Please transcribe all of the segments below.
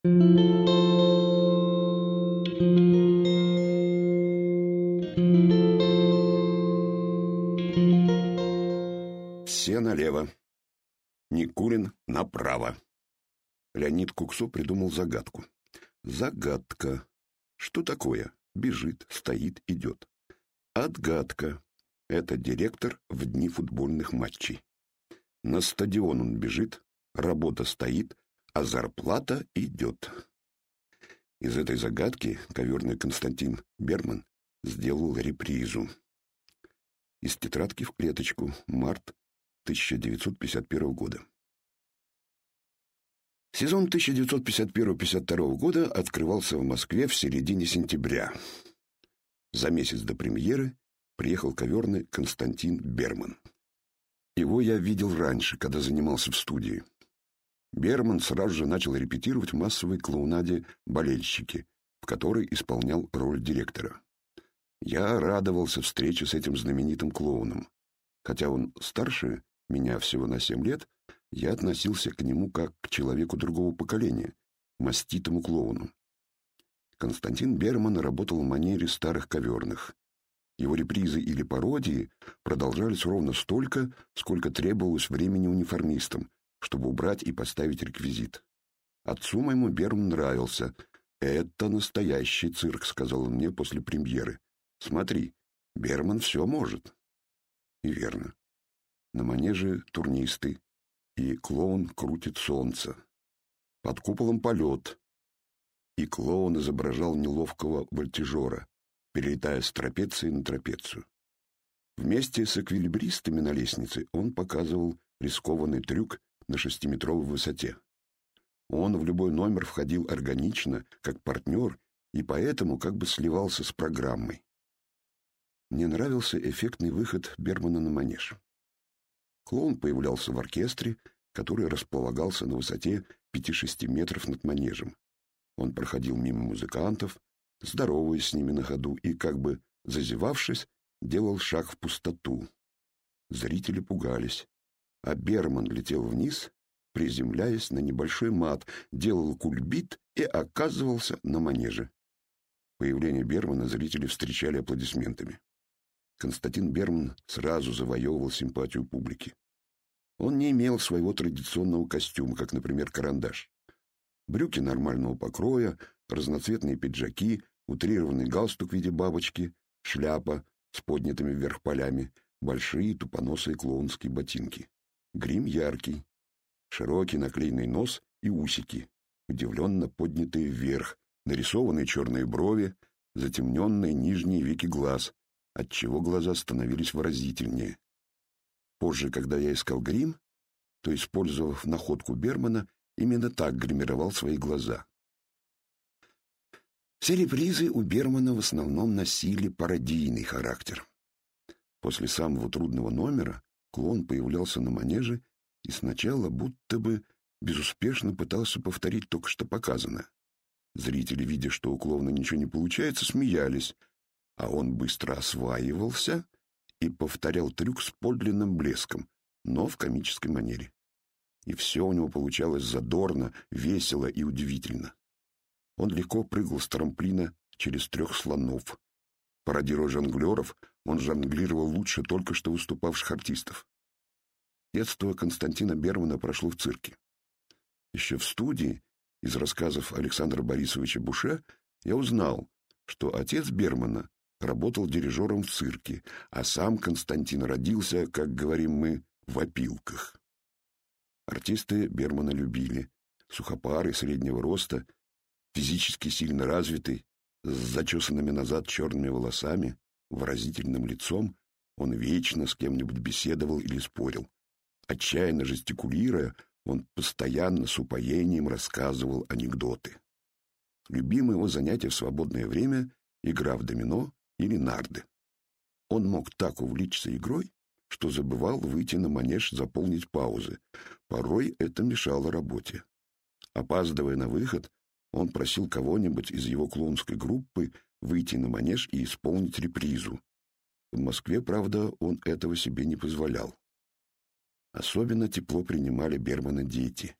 Все налево. Никулин направо. Леонид Куксо придумал загадку. Загадка. Что такое? Бежит, стоит, идет. Отгадка. Это директор в дни футбольных матчей. На стадион он бежит, работа стоит, а зарплата идет. Из этой загадки коверный Константин Берман сделал репризу. Из тетрадки в клеточку. Март 1951 года. Сезон 1951-52 года открывался в Москве в середине сентября. За месяц до премьеры приехал коверный Константин Берман. Его я видел раньше, когда занимался в студии. Берман сразу же начал репетировать в массовой клоунаде «Болельщики», в которой исполнял роль директора. Я радовался встрече с этим знаменитым клоуном. Хотя он старше меня всего на семь лет, я относился к нему как к человеку другого поколения, маститому клоуну. Константин Берман работал в манере старых коверных. Его репризы или пародии продолжались ровно столько, сколько требовалось времени униформистам, чтобы убрать и поставить реквизит. Отцу моему Берман нравился. «Это настоящий цирк», — сказал он мне после премьеры. «Смотри, Берман все может». И верно. На манеже турнисты, и клоун крутит солнце. Под куполом полет, и клоун изображал неловкого вольтежера, перелетая с трапеции на трапецию. Вместе с эквилибристами на лестнице он показывал рискованный трюк на шестиметровой высоте. Он в любой номер входил органично, как партнер, и поэтому как бы сливался с программой. Мне нравился эффектный выход Бермана на манеж. Клоун появлялся в оркестре, который располагался на высоте 5-6 метров над манежем. Он проходил мимо музыкантов, здороваясь с ними на ходу и, как бы зазевавшись, делал шаг в пустоту. Зрители пугались, а Берман летел вниз, приземляясь на небольшой мат, делал кульбит и оказывался на манеже. Появление Бермана зрители встречали аплодисментами. Константин Берман сразу завоевывал симпатию публики. Он не имел своего традиционного костюма, как, например, карандаш. Брюки нормального покроя, разноцветные пиджаки, утрированный галстук в виде бабочки, шляпа с поднятыми вверх полями, большие тупоносые клоунские ботинки. Грим яркий, широкий наклеенный нос и усики, удивленно поднятые вверх, нарисованные черные брови, затемненные нижние веки глаз, отчего глаза становились выразительнее. Позже, когда я искал грим, то, использовав находку Бермана, именно так гримировал свои глаза. Все репризы у Бермана в основном носили пародийный характер. После самого трудного номера клоун появлялся на манеже и сначала будто бы безуспешно пытался повторить только что показанное. Зрители, видя, что у клоуна ничего не получается, смеялись, а он быстро осваивался и повторял трюк с подлинным блеском, но в комической манере. И все у него получалось задорно, весело и удивительно. Он легко прыгал с трамплина через трех слонов. Пародируя жонглеров, он жонглировал лучше только что выступавших артистов. Детство Константина Бермана прошло в цирке. Еще в студии, из рассказов Александра Борисовича Буше, я узнал, что отец Бермана работал дирижером в цирке, а сам Константин родился, как говорим мы, в опилках. Артисты Бермана любили. Сухопарый, среднего роста, физически сильно развитый, с зачесанными назад черными волосами, выразительным лицом, он вечно с кем-нибудь беседовал или спорил. Отчаянно жестикулируя, он постоянно с упоением рассказывал анекдоты. Любимое его занятие в свободное время — игра в домино или нарды. Он мог так увлечься игрой, что забывал выйти на манеж заполнить паузы. Порой это мешало работе. Опаздывая на выход, он просил кого-нибудь из его клоунской группы выйти на манеж и исполнить репризу. В Москве, правда, он этого себе не позволял. Особенно тепло принимали Бермана дети.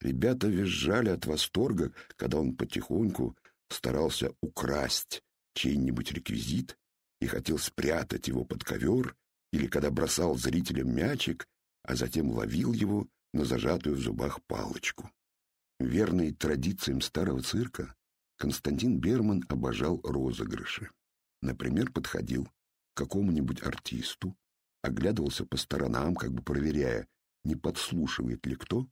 Ребята визжали от восторга, когда он потихоньку старался украсть чей-нибудь реквизит и хотел спрятать его под ковер, или когда бросал зрителям мячик, а затем ловил его на зажатую в зубах палочку. Верный традициям старого цирка, Константин Берман обожал розыгрыши. Например, подходил к какому-нибудь артисту, оглядывался по сторонам, как бы проверяя, не подслушивает ли кто,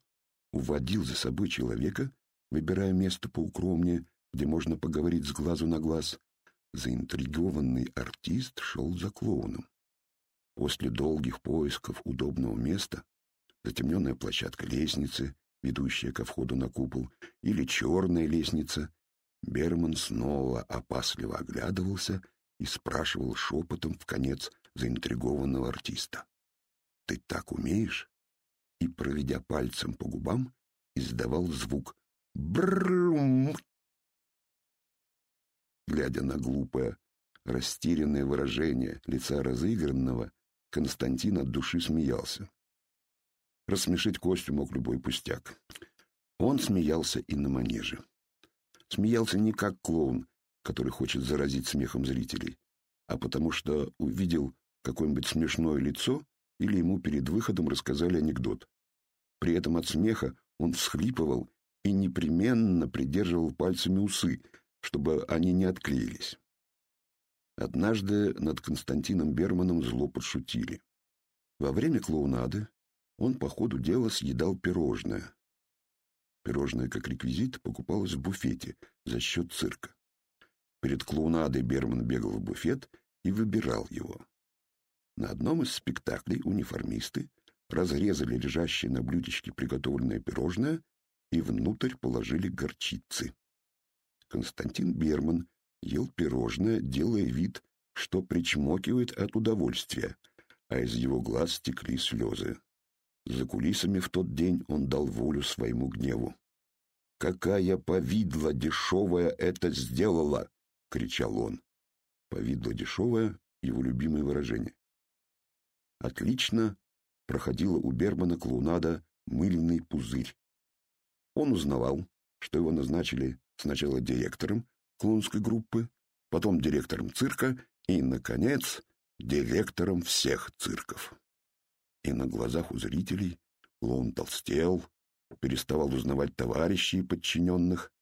уводил за собой человека, выбирая место поукромнее, где можно поговорить с глазу на глаз. Заинтригованный артист шел за клоуном. После долгих поисков удобного места затемненная площадка лестницы, ведущая ко входу на купол, или черная лестница, Берман снова опасливо оглядывался и спрашивал шепотом в конец заинтригованного артиста. «Ты так умеешь?» И, проведя пальцем по губам, издавал звук «бррррм». Глядя на глупое, растерянное выражение лица разыгранного, Константин от души смеялся. Рассмешить Костю мог любой пустяк. Он смеялся и на манеже. Смеялся не как клоун, который хочет заразить смехом зрителей, а потому что увидел какое-нибудь смешное лицо или ему перед выходом рассказали анекдот. При этом от смеха он всхлипывал и непременно придерживал пальцами усы, чтобы они не отклеились. Однажды над Константином Берманом зло подшутили. Во время клоунады он по ходу дела съедал пирожное. Пирожное, как реквизит, покупалось в буфете за счет цирка. Перед клоунадой Берман бегал в буфет и выбирал его. На одном из спектаклей униформисты разрезали лежащее на блюдечке приготовленное пирожное и внутрь положили горчицы. Константин Берман ел пирожное, делая вид, что причмокивает от удовольствия, а из его глаз стекли слезы. За кулисами в тот день он дал волю своему гневу. «Какая повидла дешевая это сделала!» — кричал он. Повидло дешевое — его любимое выражение. Отлично проходила у Бермана клоунада «Мыльный пузырь». Он узнавал, что его назначили сначала директором клоунской группы, потом директором цирка и, наконец, директором всех цирков и на глазах у зрителей клоун толстел, переставал узнавать товарищей и подчиненных,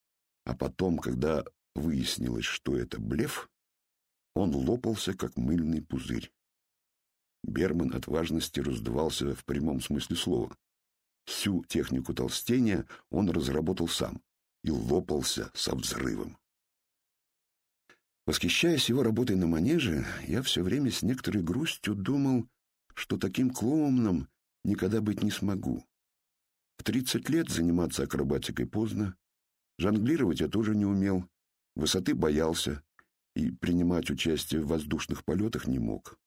а потом, когда выяснилось, что это блеф, он лопался, как мыльный пузырь. Берман от важности раздувался в прямом смысле слова. Всю технику толстения он разработал сам и лопался со взрывом. Восхищаясь его работой на манеже, я все время с некоторой грустью думал, что таким клоуном никогда быть не смогу. В тридцать лет заниматься акробатикой поздно, жонглировать я тоже не умел, высоты боялся и принимать участие в воздушных полетах не мог.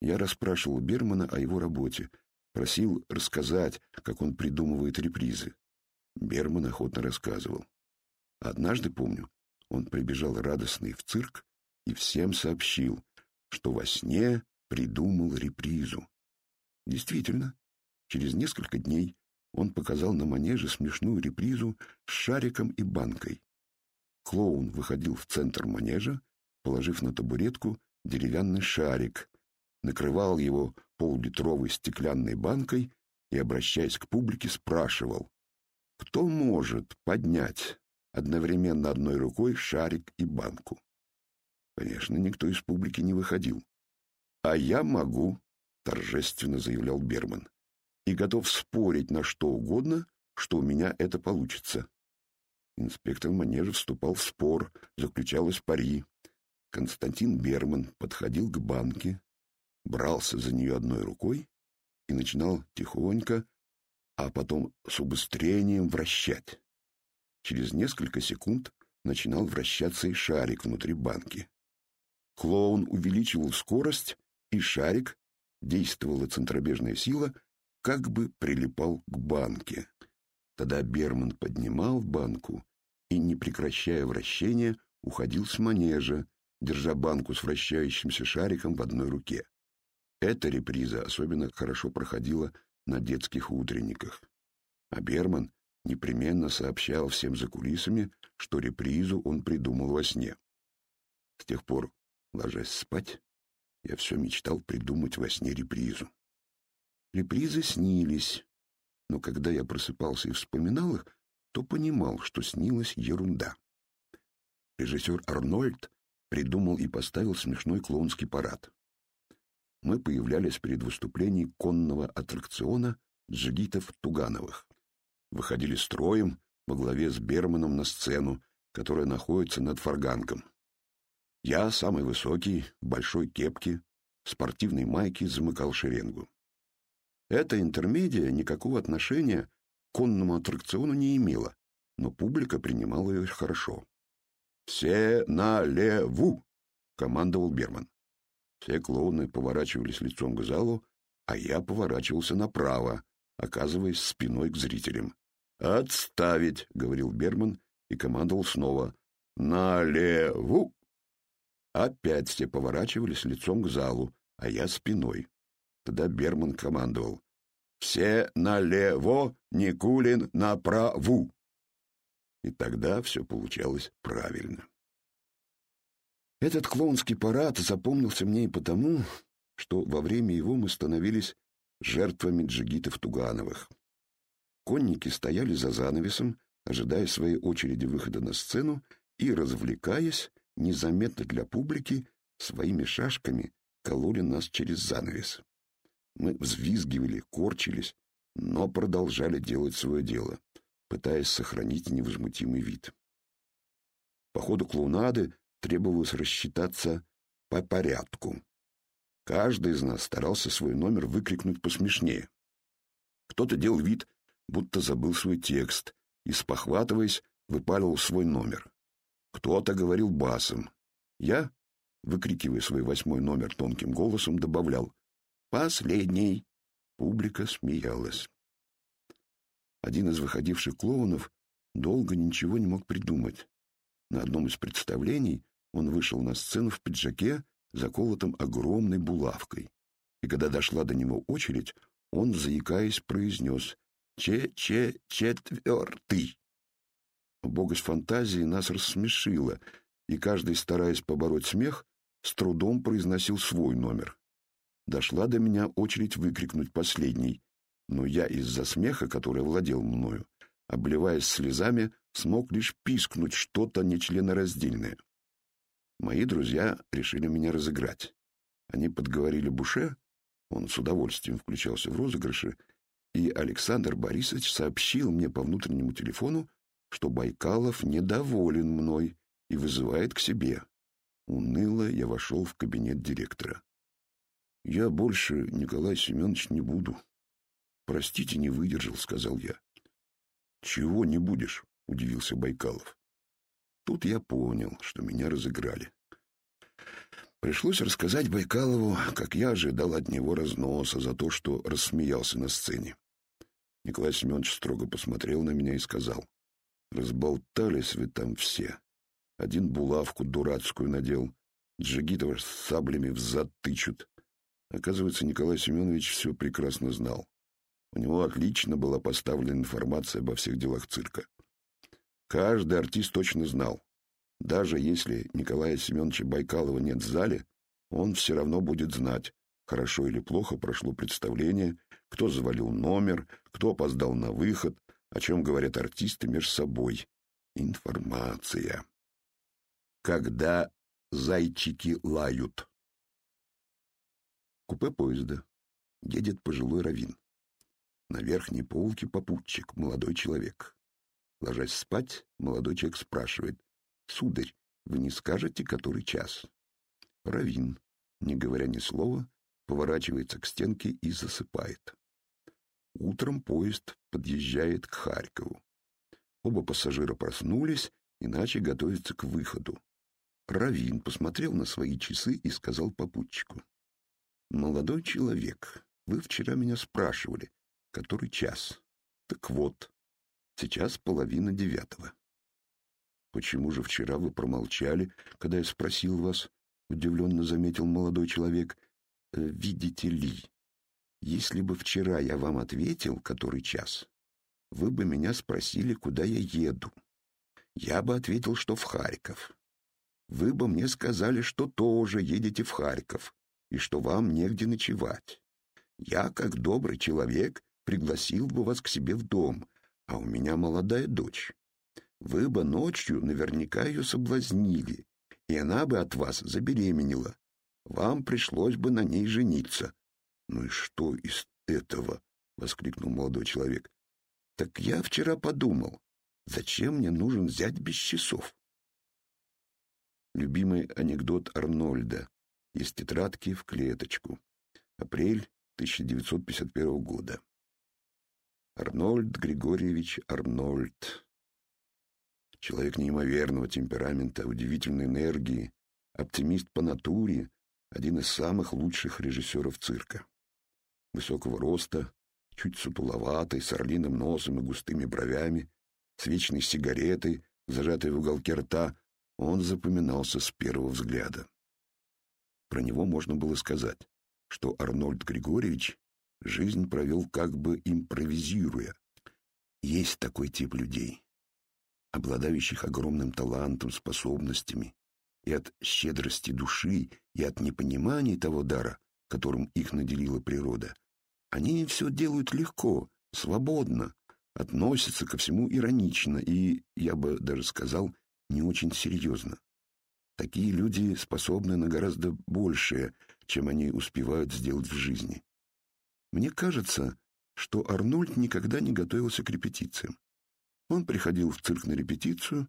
Я расспрашивал Бермана о его работе, просил рассказать, как он придумывает репризы. Берман охотно рассказывал. Однажды, помню, он прибежал радостный в цирк и всем сообщил, что во сне придумал репризу. Действительно, через несколько дней он показал на манеже смешную репризу с шариком и банкой. Клоун выходил в центр манежа, положив на табуретку деревянный шарик, накрывал его поллитровой стеклянной банкой и, обращаясь к публике, спрашивал, кто может поднять одновременно одной рукой шарик и банку. Конечно, никто из публики не выходил. «А я могу», — торжественно заявлял Берман, «и готов спорить на что угодно, что у меня это получится». Инспектор манежа вступал в спор, заключалось пари. Константин Берман подходил к банке, брался за нее одной рукой и начинал тихонько, а потом с убыстрением вращать. Через несколько секунд начинал вращаться и шарик внутри банки. Клоун увеличивал скорость и шарик, действовала центробежная сила, как бы прилипал к банке. Тогда Берман поднимал банку и, не прекращая вращения, уходил с манежа, держа банку с вращающимся шариком в одной руке. Эта реприза особенно хорошо проходила на детских утренниках. А Берман непременно сообщал всем за кулисами, что репризу он придумал во сне. С тех пор, ложась спать, я все мечтал придумать во сне репризу. Репризы снились, но когда я просыпался и вспоминал их, то понимал, что снилась ерунда. Режиссер Арнольд придумал и поставил смешной клоунский парад. Мы появлялись перед выступлением конного аттракциона джигитов-тугановых. Выходили строем во главе с Берманом на сцену, которая находится над фаргангом. Я, самый высокий, большой кепке, в спортивной майке, замыкал шеренгу. Эта интермедия никакого отношения к конному аттракциону не имела, но публика принимала ее хорошо. «Все налеву!» — командовал Берман. Все клоуны поворачивались лицом к залу, а я поворачивался направо, оказываясь спиной к зрителям. «Отставить!» — говорил Берман и командовал снова. «Налеву!» Опять все поворачивались лицом к залу, а я спиной. Тогда Берман командовал. «Все налево, Никулин направу!» И тогда все получалось правильно. Этот клоунский парад запомнился мне и потому, что во время его мы становились жертвами джигитов-тугановых. Конники стояли за занавесом, ожидая своей очереди выхода на сцену и, развлекаясь, незаметно для публики, своими шашками кололи нас через занавес. Мы взвизгивали, корчились, но продолжали делать свое дело пытаясь сохранить невозмутимый вид. По ходу клоунады требовалось рассчитаться по порядку. Каждый из нас старался свой номер выкрикнуть посмешнее. Кто-то делал вид, будто забыл свой текст, и, спохватываясь, выпаливал свой номер. Кто-то говорил басом. Я, выкрикивая свой восьмой номер тонким голосом, добавлял «Последний». Публика смеялась. Один из выходивших клоунов долго ничего не мог придумать. На одном из представлений он вышел на сцену в пиджаке, заколотом огромной булавкой. И когда дошла до него очередь, он, заикаясь, произнес «Че-че-четвертый». Богость фантазии нас рассмешила, и каждый, стараясь побороть смех, с трудом произносил свой номер. Дошла до меня очередь выкрикнуть последний но я из-за смеха, который владел мною, обливаясь слезами, смог лишь пискнуть что-то нечленораздельное. Мои друзья решили меня разыграть. Они подговорили Буше, он с удовольствием включался в розыгрыши, и Александр Борисович сообщил мне по внутреннему телефону, что Байкалов недоволен мной и вызывает к себе. Уныло я вошел в кабинет директора. «Я больше, Николай Семенович, не буду», «Простите, не выдержал», — сказал я. «Чего не будешь?» — удивился Байкалов. Тут я понял, что меня разыграли. Пришлось рассказать Байкалову, как я ожидал от него разноса за то, что рассмеялся на сцене. Николай Семенович строго посмотрел на меня и сказал, «Разболтались вы там все. Один булавку дурацкую надел, Джигитова с саблями взад тычут». Оказывается, Николай Семенович все прекрасно знал. У него отлично была поставлена информация обо всех делах цирка. Каждый артист точно знал, даже если Николая Семеновича Байкалова нет в зале, он все равно будет знать, хорошо или плохо прошло представление, кто завалил номер, кто опоздал на выход, о чем говорят артисты между собой. Информация. Когда зайчики лают. Купе поезда. Едет пожилой раввин. На верхней полке попутчик, молодой человек. Ложась спать, молодой человек спрашивает. «Сударь, вы не скажете, который час?» Равин, не говоря ни слова, поворачивается к стенке и засыпает. Утром поезд подъезжает к Харькову. Оба пассажира проснулись, иначе готовятся к выходу. Равин посмотрел на свои часы и сказал попутчику. «Молодой человек, вы вчера меня спрашивали, Который час? Так вот, сейчас половина девятого. Почему же вчера вы промолчали, когда я спросил вас? Удивленно заметил молодой человек. «Э, видите ли, если бы вчера я вам ответил, который час, вы бы меня спросили, куда я еду. Я бы ответил, что в Харьков. Вы бы мне сказали, что тоже едете в Харьков и что вам негде ночевать. Я, как добрый человек, пригласил бы вас к себе в дом, а у меня молодая дочь. Вы бы ночью наверняка ее соблазнили, и она бы от вас забеременела. Вам пришлось бы на ней жениться. — Ну и что из этого? — воскликнул молодой человек. — Так я вчера подумал, зачем мне нужен взять без часов? Любимый анекдот Арнольда из тетрадки в клеточку. Апрель 1951 года. Арнольд Григорьевич Арнольд. Человек неимоверного темперамента, удивительной энергии, оптимист по натуре, один из самых лучших режиссеров цирка. Высокого роста, чуть сутуловатый, с орлиным носом и густыми бровями, с вечной сигаретой, зажатой в уголке рта, он запоминался с первого взгляда. Про него можно было сказать, что Арнольд Григорьевич жизнь провел как бы импровизируя. Есть такой тип людей, обладающих огромным талантом, способностями, и от щедрости души, и от непонимания того дара, которым их наделила природа. Они все делают легко, свободно, относятся ко всему иронично и, я бы даже сказал, не очень серьезно. Такие люди способны на гораздо большее, чем они успевают сделать в жизни. Мне кажется, что Арнольд никогда не готовился к репетициям. Он приходил в цирк на репетицию,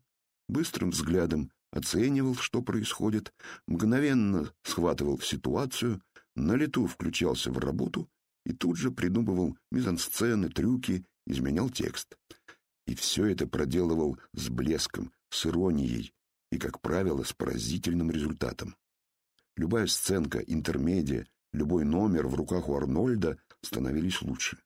быстрым взглядом оценивал, что происходит, мгновенно схватывал ситуацию, на лету включался в работу и тут же придумывал мизансцены, трюки, изменял текст. И все это проделывал с блеском, с иронией и, как правило, с поразительным результатом. Любая сценка, интермедия, любой номер в руках у Арнольда становились лучше.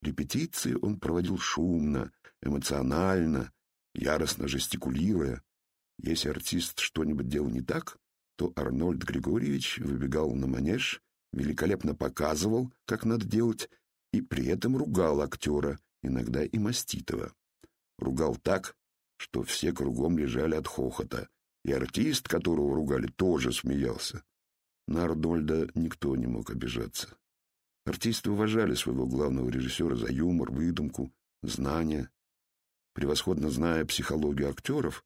Репетиции он проводил шумно, эмоционально, яростно жестикулируя. Если артист что-нибудь делал не так, то Арнольд Григорьевич выбегал на манеж, великолепно показывал, как надо делать, и при этом ругал актера, иногда и маститого. Ругал так, что все кругом лежали от хохота, и артист, которого ругали, тоже смеялся. На Арнольда никто не мог обижаться. Артисты уважали своего главного режиссера за юмор, выдумку, знания. Превосходно зная психологию актеров,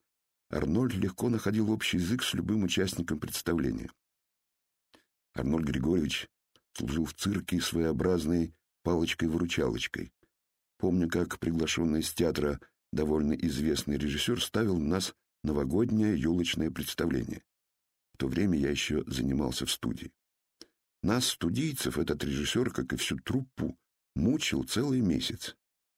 Арнольд легко находил общий язык с любым участником представления. Арнольд Григорьевич служил в цирке своеобразной палочкой-выручалочкой. Помню, как приглашенный из театра довольно известный режиссер ставил нас новогоднее елочное представление. В то время я еще занимался в студии. Нас, студийцев, этот режиссер, как и всю труппу, мучил целый месяц.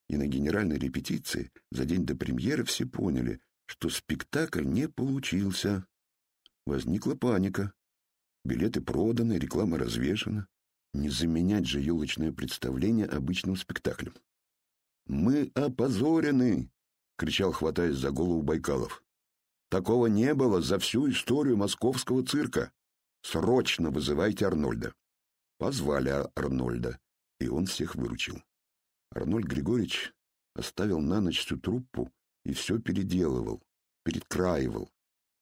И на генеральной репетиции за день до премьеры все поняли, что спектакль не получился. Возникла паника. Билеты проданы, реклама развешана. Не заменять же елочное представление обычным спектаклем. «Мы опозорены!» — кричал, хватаясь за голову Байкалов. «Такого не было за всю историю московского цирка. Срочно вызывайте Арнольда». Позвали Арнольда, и он всех выручил. Арнольд Григорьевич оставил на ночь всю труппу и все переделывал, перекраивал.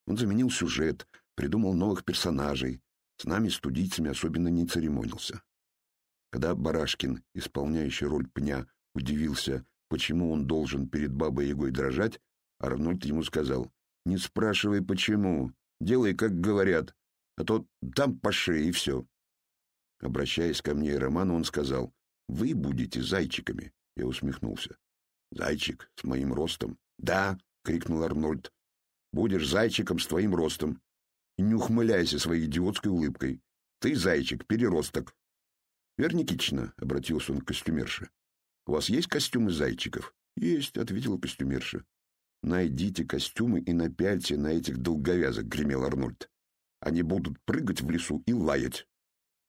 Он заменил сюжет, придумал новых персонажей, с нами, студийцами, особенно не церемонился. Когда Барашкин, исполняющий роль пня, удивился, почему он должен перед Бабой Ягой дрожать, Арнольд ему сказал, «Не спрашивай, почему, делай, как говорят, а то там по шее и все». Обращаясь ко мне и Роману, он сказал, «Вы будете зайчиками». Я усмехнулся. «Зайчик с моим ростом?» «Да!» — крикнул Арнольд. «Будешь зайчиком с твоим ростом. И не ухмыляйся своей идиотской улыбкой. Ты зайчик, переросток». «Вера Никитична», — обратился он к костюмерше, — «у вас есть костюмы зайчиков?» «Есть», — ответила костюмерша. «Найдите костюмы и напяльте на этих долговязок», — гремел Арнольд. «Они будут прыгать в лесу и лаять».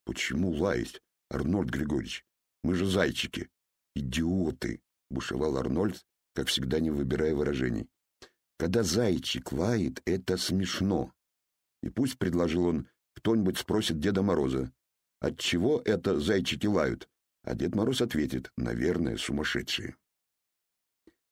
«Почему лаять, Арнольд Григорьевич? Мы же зайчики». «Идиоты!» — бушевал Арнольд, как всегда не выбирая выражений. «Когда зайчик лает, это смешно. И пусть, — предложил он, — кто-нибудь спросит Деда Мороза, от чего это зайчики лают? А Дед Мороз ответит, наверное, сумасшедшие.